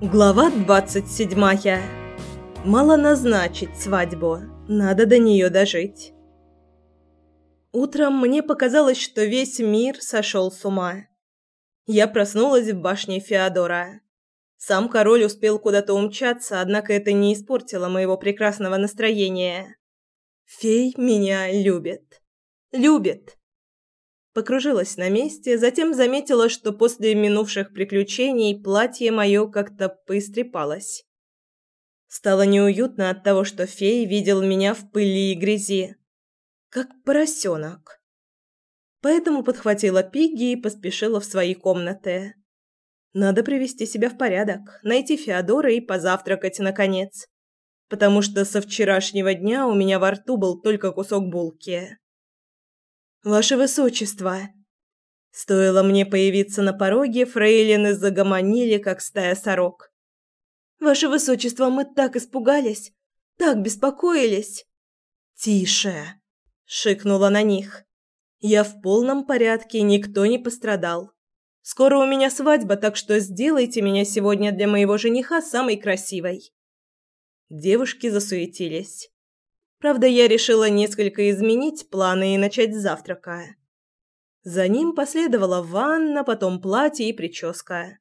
Глава двадцать седьмая. Мало назначить свадьбу, надо до нее дожить. Утром мне показалось, что весь мир сошел с ума. Я проснулась в башне Феодора. Сам король успел куда-то умчаться, однако это не испортило моего прекрасного настроения. Фей меня любит. Любит. Покружилась на месте, затем заметила, что после минувших приключений платье мое как-то поистрепалось. Стало неуютно от того, что фей видел меня в пыли и грязи, как поросенок. Поэтому подхватила Пигги и поспешила в свои комнаты. Надо привести себя в порядок, найти Феодора и позавтракать наконец, потому что со вчерашнего дня у меня во рту был только кусок булки. Ваше высочество, стоило мне появиться на пороге, фрейлины загомонили, как стая сорок. Ваше высочество, мы так испугались, так беспокоились. Тише, шикнула на них. Я в полном порядке, никто не пострадал. Скоро у меня свадьба, так что сделайте меня сегодня для моего жениха самой красивой. Девушки засуетились. Правда, я решила несколько изменить планы и начать с завтрака. За ним последовала ванна, потом платье и прическа.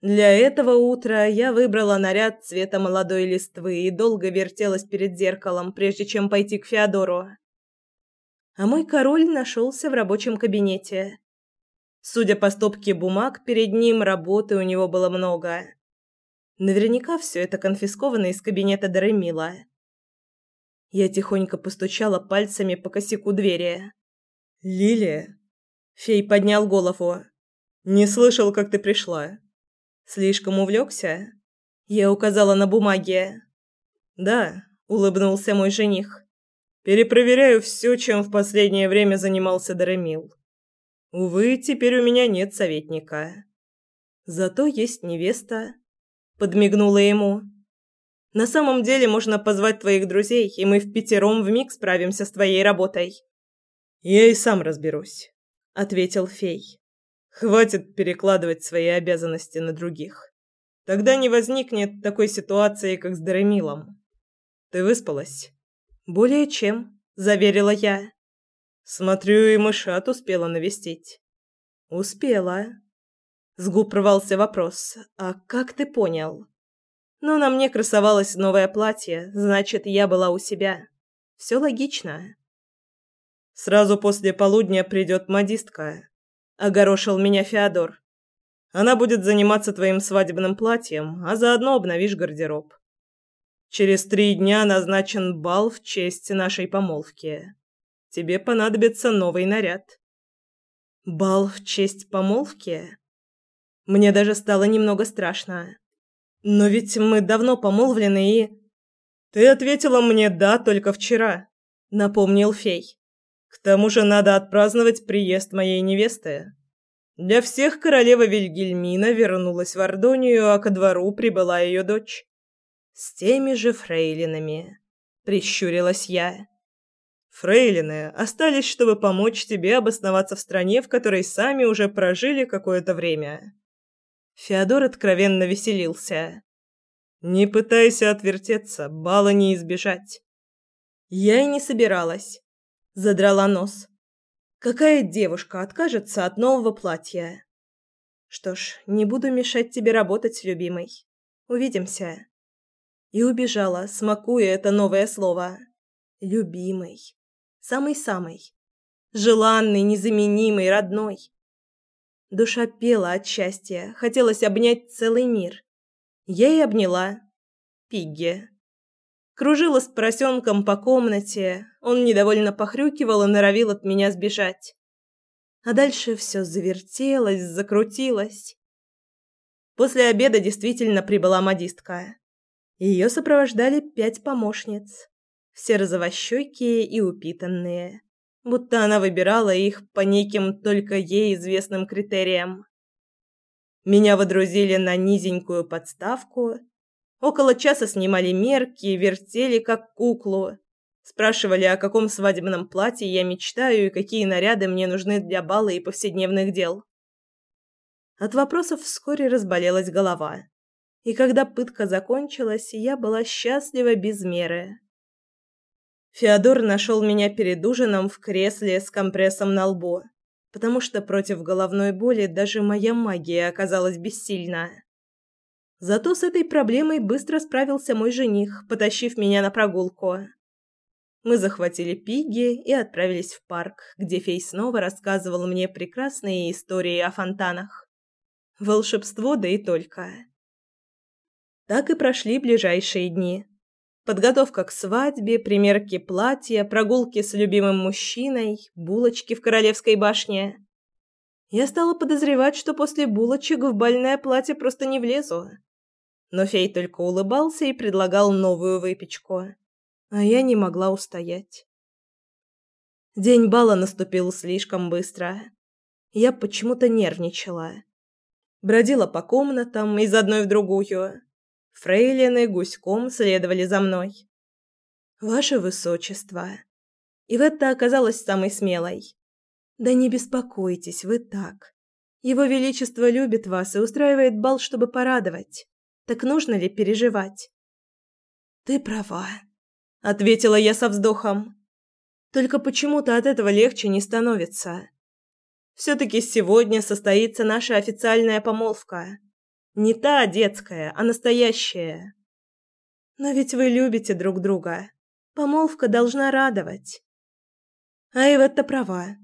Для этого утра я выбрала наряд цвета молодой листвы и долго вертелась перед зеркалом, прежде чем пойти к Феодору. А мой король нашелся в рабочем кабинете. Судя по стопке бумаг, перед ним работы у него было много. Наверняка все это конфисковано из кабинета Даремила. Я тихонько постучала пальцами по косяку двери. «Лилия?» Фей поднял голову. «Не слышал, как ты пришла». «Слишком увлекся?» Я указала на бумаге. «Да», — улыбнулся мой жених. «Перепроверяю все, чем в последнее время занимался Даремил. Увы, теперь у меня нет советника. Зато есть невеста», — подмигнула ему. На самом деле можно позвать твоих друзей, и мы в пятером вмиг справимся с твоей работой. Я и сам разберусь, ответил Фей. Хватит перекладывать свои обязанности на других. Тогда не возникнет такой ситуации, как с Даремилом. Ты выспалась? Более чем, заверила я. Смотрю, и мышат успела навестить. Успела. С губ рвался вопрос. А как ты понял? Но на мне красовалось новое платье, значит, я была у себя. Все логично. Сразу после полудня придет модистка, огорошил меня Феодор. Она будет заниматься твоим свадебным платьем, а заодно обновишь гардероб. Через три дня назначен бал в честь нашей помолвки. Тебе понадобится новый наряд. Бал в честь помолвки? Мне даже стало немного страшно. Но ведь мы давно помолвлены и... Ты ответила мне «да» только вчера, напомнил фей. К тому же надо отпраздновать приезд моей невесты. Для всех королева Вильгельмина вернулась в Ордонию, а ко двору прибыла ее дочь. С теми же фрейлинами, прищурилась я. Фрейлины остались, чтобы помочь тебе обосноваться в стране, в которой сами уже прожили какое-то время. Феодор откровенно веселился. «Не пытайся отвертеться, бала не избежать». Я и не собиралась. Задрала нос. Какая девушка откажется от нового платья? Что ж, не буду мешать тебе работать, любимый. Увидимся. И убежала, смакуя это новое слово. Любимый. Самый-самый. Желанный, незаменимый, родной. Душа пела от счастья, хотелось обнять целый мир. Я и обняла. Пигги. Кружила с поросенком по комнате, он недовольно похрюкивал и норовил от меня сбежать. А дальше все завертелось, закрутилось. После обеда действительно прибыла модистка. Ее сопровождали пять помощниц, все розовощёкие и упитанные будто она выбирала их по неким только ей известным критериям. Меня водрузили на низенькую подставку, около часа снимали мерки, вертели как куклу, спрашивали, о каком свадебном платье я мечтаю и какие наряды мне нужны для бала и повседневных дел. От вопросов вскоре разболелась голова. И когда пытка закончилась, я была счастлива без меры. Феодор нашел меня перед ужином в кресле с компрессом на лбу, потому что против головной боли даже моя магия оказалась бессильна. Зато с этой проблемой быстро справился мой жених, потащив меня на прогулку. Мы захватили Пигги и отправились в парк, где фей снова рассказывал мне прекрасные истории о фонтанах. Волшебство, да и только. Так и прошли ближайшие дни. Подготовка к свадьбе, примерки платья, прогулки с любимым мужчиной, булочки в королевской башне. Я стала подозревать, что после булочек в бальное платье просто не влезу но фей только улыбался и предлагал новую выпечку, а я не могла устоять. День бала наступил слишком быстро. Я почему-то нервничала. Бродила по комнатам из одной в другую. Фрейлины гуськом следовали за мной. «Ваше Высочество!» И в это оказалась самой смелой. «Да не беспокойтесь, вы так. Его Величество любит вас и устраивает бал, чтобы порадовать. Так нужно ли переживать? Ты права, ответила я со вздохом. Только почему-то от этого легче не становится. все таки сегодня состоится наша официальная помолвка. Не та детская, а настоящая. Но ведь вы любите друг друга. Помолвка должна радовать. А Эветта права.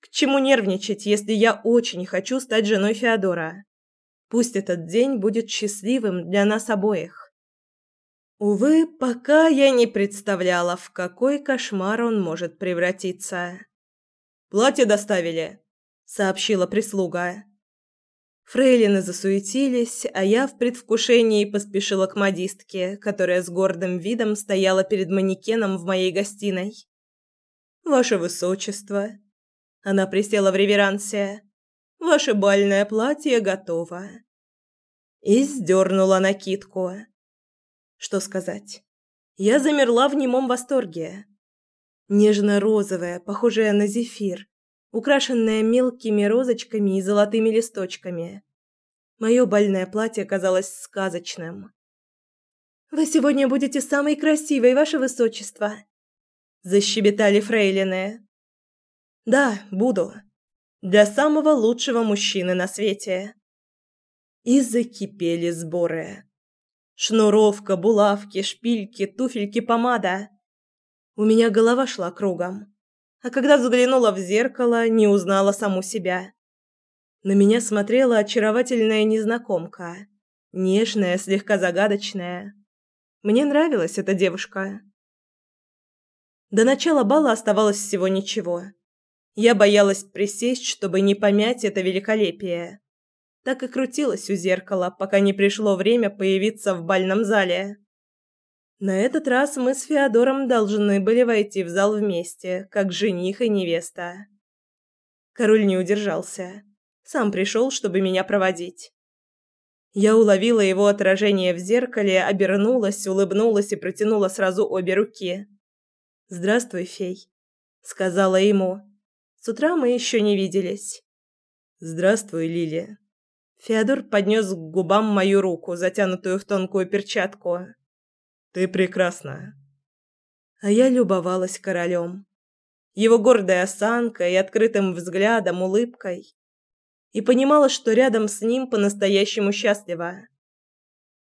К чему нервничать, если я очень хочу стать женой Феодора? Пусть этот день будет счастливым для нас обоих. Увы, пока я не представляла, в какой кошмар он может превратиться. «Платье доставили», — сообщила прислуга. Фрейлины засуетились, а я в предвкушении поспешила к модистке, которая с гордым видом стояла перед манекеном в моей гостиной. «Ваше высочество!» Она присела в реверансе. «Ваше бальное платье готово и сдернула накидку. Что сказать? Я замерла в немом восторге. Нежно-розовая, похожая на зефир, украшенная мелкими розочками и золотыми листочками. Мое бальное платье казалось сказочным. «Вы сегодня будете самой красивой, ваше высочество!» Защебетали фрейлины. «Да, буду. Для самого лучшего мужчины на свете!» И закипели сборы. Шнуровка, булавки, шпильки, туфельки, помада. У меня голова шла кругом. А когда взглянула в зеркало, не узнала саму себя. На меня смотрела очаровательная незнакомка. Нежная, слегка загадочная. Мне нравилась эта девушка. До начала бала оставалось всего ничего. Я боялась присесть, чтобы не помять это великолепие так и крутилась у зеркала, пока не пришло время появиться в бальном зале. На этот раз мы с Феодором должны были войти в зал вместе, как жених и невеста. Король не удержался. Сам пришел, чтобы меня проводить. Я уловила его отражение в зеркале, обернулась, улыбнулась и протянула сразу обе руки. «Здравствуй, фей», — сказала ему. «С утра мы еще не виделись». «Здравствуй, Лилия», Феодор поднес к губам мою руку, затянутую в тонкую перчатку. «Ты прекрасна». А я любовалась королем. Его гордой осанкой, открытым взглядом, улыбкой. И понимала, что рядом с ним по-настоящему счастлива.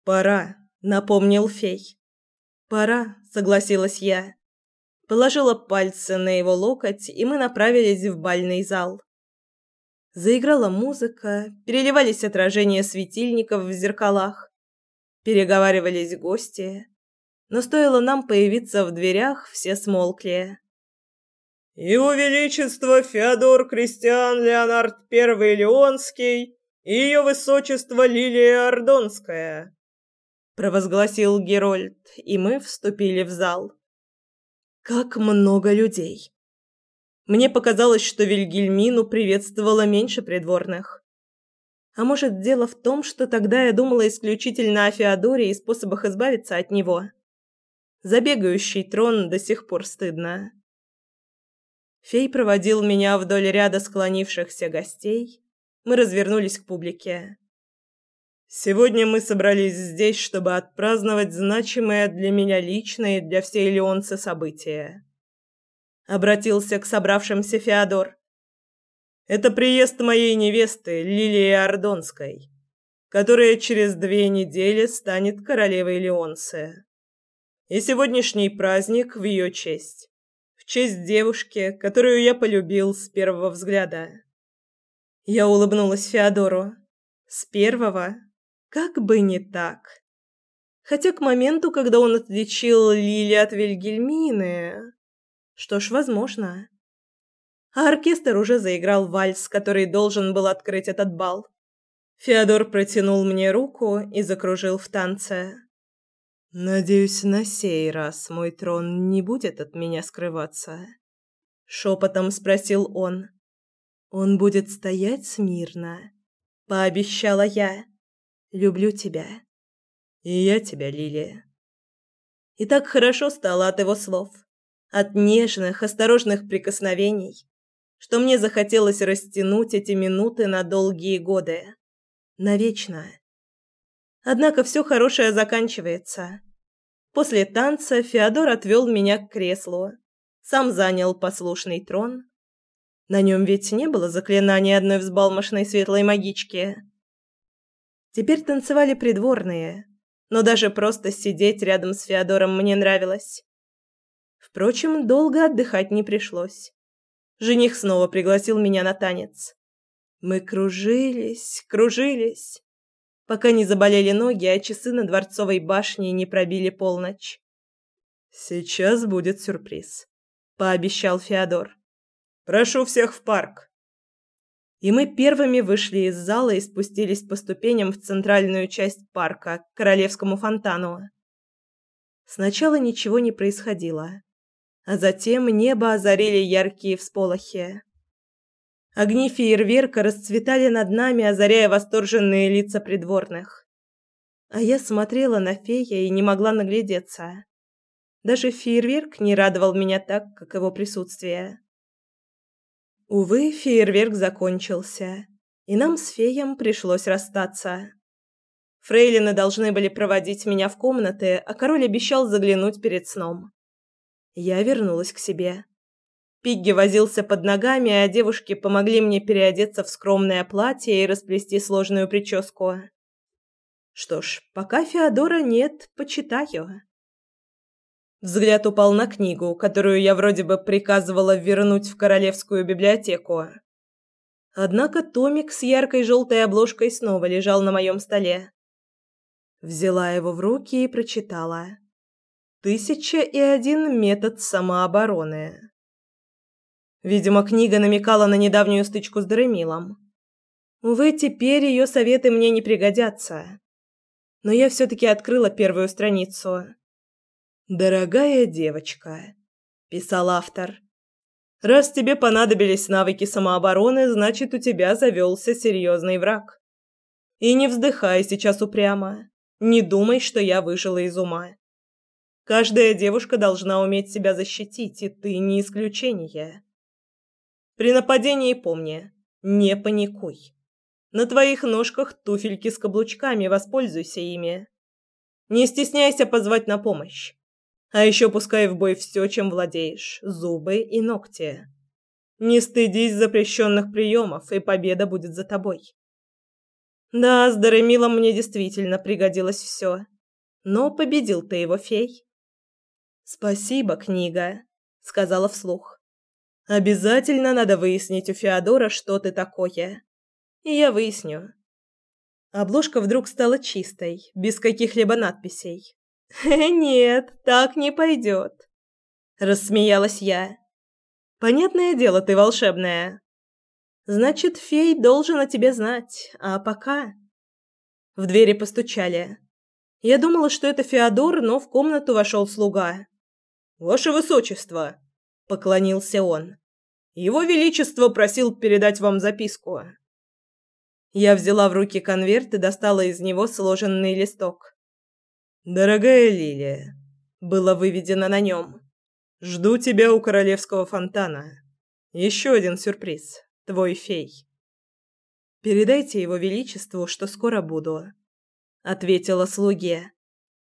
«Пора», — напомнил фей. «Пора», — согласилась я. Положила пальцы на его локоть, и мы направились в бальный зал. Заиграла музыка, переливались отражения светильников в зеркалах, переговаривались гости. Но стоило нам появиться в дверях, все смолкли. «Его Величество Феодор Кристиан Леонард I Леонский и Ее Высочество Лилия Ордонская», провозгласил Герольд, и мы вступили в зал. «Как много людей!» Мне показалось, что Вильгельмину приветствовала меньше придворных. А может, дело в том, что тогда я думала исключительно о Феодоре и способах избавиться от него. Забегающий трон до сих пор стыдно. Фей проводил меня вдоль ряда склонившихся гостей. Мы развернулись к публике. Сегодня мы собрались здесь, чтобы отпраздновать значимое для меня лично и для всей Леонцы событие. Обратился к собравшимся Феодор. Это приезд моей невесты Лилии Ордонской, которая через две недели станет королевой Леонцы. И сегодняшний праздник в ее честь. В честь девушки, которую я полюбил с первого взгляда. Я улыбнулась Феодору. С первого? Как бы не так. Хотя к моменту, когда он отличил Лили от Вильгельмины... Что ж, возможно. А оркестр уже заиграл вальс, который должен был открыть этот бал. Феодор протянул мне руку и закружил в танце. «Надеюсь, на сей раз мой трон не будет от меня скрываться?» Шепотом спросил он. «Он будет стоять смирно», — пообещала я. Люблю тебя. И я тебя, Лилия. И так хорошо стало от его слов, от нежных, осторожных прикосновений, что мне захотелось растянуть эти минуты на долгие годы, навечно. Однако все хорошее заканчивается. После танца Феодор отвел меня к креслу, сам занял послушный трон. На нем ведь не было заклинания одной взбалмошной светлой магички. Теперь танцевали придворные, но даже просто сидеть рядом с Феодором мне нравилось. Впрочем, долго отдыхать не пришлось. Жених снова пригласил меня на танец. Мы кружились, кружились, пока не заболели ноги, а часы на дворцовой башне не пробили полночь. Сейчас будет сюрприз, пообещал Феодор. Прошу всех в парк и мы первыми вышли из зала и спустились по ступеням в центральную часть парка, к королевскому фонтану. Сначала ничего не происходило, а затем небо озарили яркие всполохи. Огни фейерверка расцветали над нами, озаряя восторженные лица придворных. А я смотрела на фея и не могла наглядеться. Даже фейерверк не радовал меня так, как его присутствие. Увы, фейерверк закончился, и нам с феем пришлось расстаться. Фрейлины должны были проводить меня в комнаты, а король обещал заглянуть перед сном. Я вернулась к себе. Пигги возился под ногами, а девушки помогли мне переодеться в скромное платье и расплести сложную прическу. Что ж, пока Феодора нет, почитаю. Взгляд упал на книгу, которую я вроде бы приказывала вернуть в королевскую библиотеку. Однако томик с яркой желтой обложкой снова лежал на моем столе. Взяла его в руки и прочитала. «Тысяча и один метод самообороны». Видимо, книга намекала на недавнюю стычку с Даремилом. Увы, теперь ее советы мне не пригодятся. Но я все-таки открыла первую страницу. «Дорогая девочка», – писал автор, – «раз тебе понадобились навыки самообороны, значит, у тебя завелся серьезный враг. И не вздыхай сейчас упрямо, не думай, что я выжила из ума. Каждая девушка должна уметь себя защитить, и ты не исключение. При нападении помни, не паникуй. На твоих ножках туфельки с каблучками, воспользуйся ими. Не стесняйся позвать на помощь. А еще пускай в бой все, чем владеешь – зубы и ногти. Не стыдись запрещенных приемов, и победа будет за тобой. Да, с Даремилом мне действительно пригодилось все. Но победил ты его, фей. «Спасибо, книга», — сказала вслух. «Обязательно надо выяснить у Феодора, что ты такое. И я выясню». Обложка вдруг стала чистой, без каких-либо надписей. «Нет, так не пойдет», — рассмеялась я. «Понятное дело, ты волшебная. Значит, фей должен о тебе знать, а пока...» В двери постучали. Я думала, что это Феодор, но в комнату вошел слуга. «Ваше высочество!» — поклонился он. «Его Величество просил передать вам записку». Я взяла в руки конверт и достала из него сложенный листок. «Дорогая Лилия», — было выведено на нем, — «жду тебя у королевского фонтана. Еще один сюрприз. Твой фей». Передайте его величеству, что скоро буду, ответила слуге.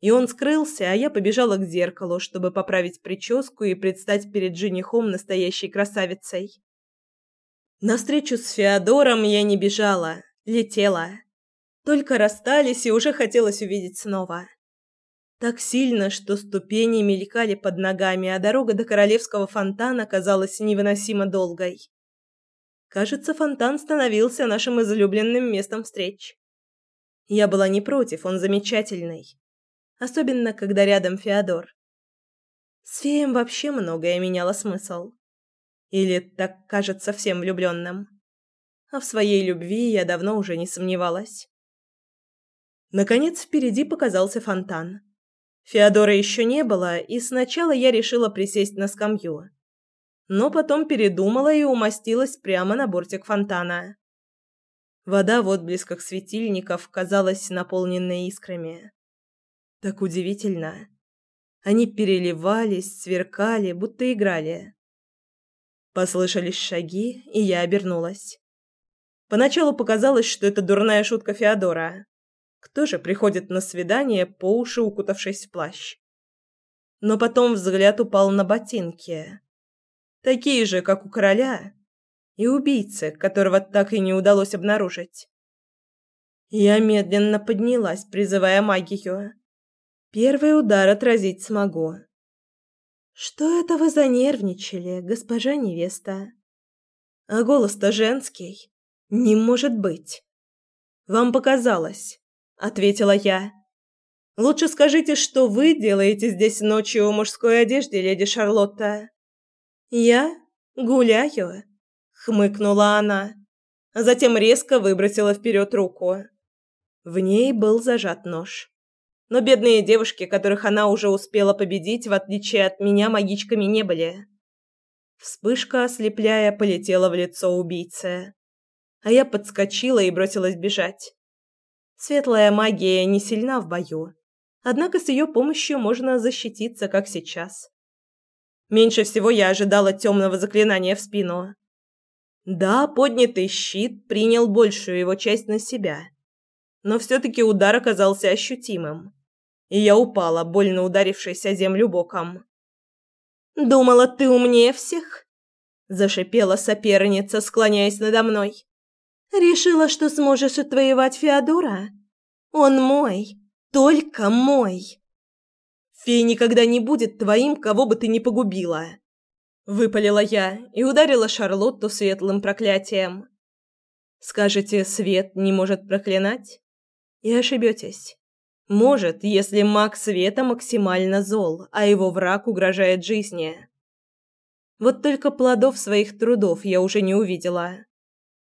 И он скрылся, а я побежала к зеркалу, чтобы поправить прическу и предстать перед женихом настоящей красавицей. На встречу с Феодором я не бежала, летела. Только расстались и уже хотелось увидеть снова. Так сильно, что ступени мелькали под ногами, а дорога до королевского фонтана казалась невыносимо долгой. Кажется, фонтан становился нашим излюбленным местом встреч. Я была не против, он замечательный. Особенно, когда рядом Феодор. С феем вообще многое меняло смысл. Или так кажется всем влюбленным. А в своей любви я давно уже не сомневалась. Наконец впереди показался фонтан. Феодора еще не было, и сначала я решила присесть на скамью но потом передумала и умостилась прямо на бортик фонтана. Вода в отблесках светильников казалась наполненной искрами. Так удивительно. Они переливались, сверкали, будто играли. Послышались шаги, и я обернулась. Поначалу показалось, что это дурная шутка Феодора. Кто же приходит на свидание, по уши укутавшись в плащ? Но потом взгляд упал на ботинки такие же, как у короля, и убийцы, которого так и не удалось обнаружить. Я медленно поднялась, призывая магию. Первый удар отразить смогу. Что это вы занервничали, госпожа невеста? А голос-то женский. Не может быть. Вам показалось, ответила я. Лучше скажите, что вы делаете здесь ночью в мужской одежде, леди Шарлотта. «Я гуляю», — хмыкнула она, а затем резко выбросила вперед руку. В ней был зажат нож. Но бедные девушки, которых она уже успела победить, в отличие от меня, магичками не были. Вспышка, ослепляя, полетела в лицо убийцы. А я подскочила и бросилась бежать. Светлая магия не сильна в бою. Однако с ее помощью можно защититься, как сейчас. Меньше всего я ожидала темного заклинания в спину. Да, поднятый щит принял большую его часть на себя. Но все-таки удар оказался ощутимым. И я упала, больно ударившись о землю боком. «Думала, ты умнее всех?» Зашипела соперница, склоняясь надо мной. «Решила, что сможешь отвоевать Феодора? Он мой, только мой!» Фея никогда не будет твоим, кого бы ты ни погубила. Выпалила я и ударила Шарлотту светлым проклятием. Скажете, свет не может проклинать? И ошибетесь. Может, если маг света максимально зол, а его враг угрожает жизни. Вот только плодов своих трудов я уже не увидела.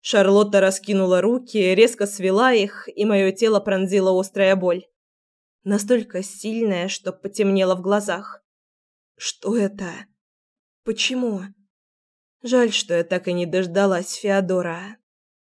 Шарлотта раскинула руки, резко свела их, и мое тело пронзила острая боль настолько сильная, что потемнело в глазах. Что это? Почему? Жаль, что я так и не дождалась Феодора.